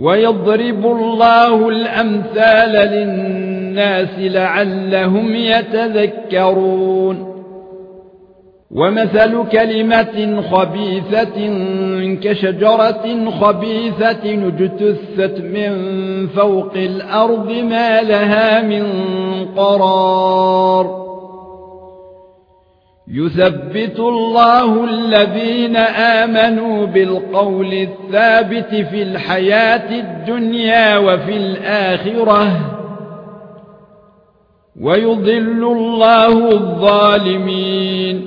ويضرب الله الأمثال للناس لعلهم يتذكرون. ومثل كلمة خبيثة كشجرة خبيثة اجتثت من فوق الأرض ما لها من قرار. يثبت الله الذين آمنوا بالقول الثابت في الحياة الدنيا وفي الآخرة. ويضل الله الظالمين.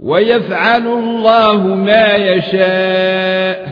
ويفعل الله ما يشاء.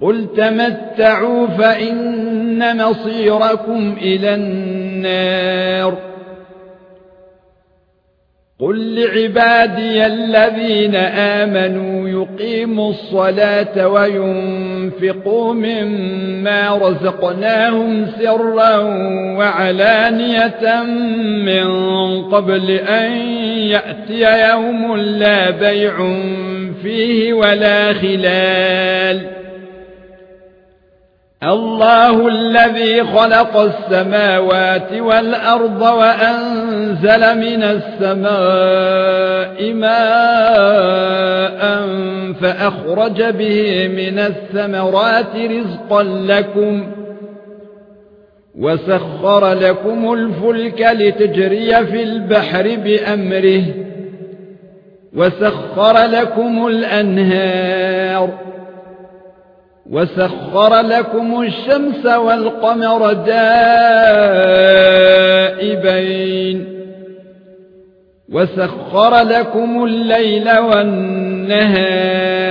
قل تمتعوا فان مصيركم إلى النار قل لعبادي الذين امنوا يقيموا الصلاه وينفقوا مما رزقناهم سرا وعلانيه من قبل ان ياتي يوم لا بيع فيه ولا خلال الله الذي خلق السماوات والأرض وأنزل من السماء ماء فأخرج به من الثمرات رزقا لكم وسخر لكم الفلك لتجري في البحر بأمره وسخر لكم الأنهار وسخر لكم الشمس والقمر دائبين. وسخر لكم الليل والنهار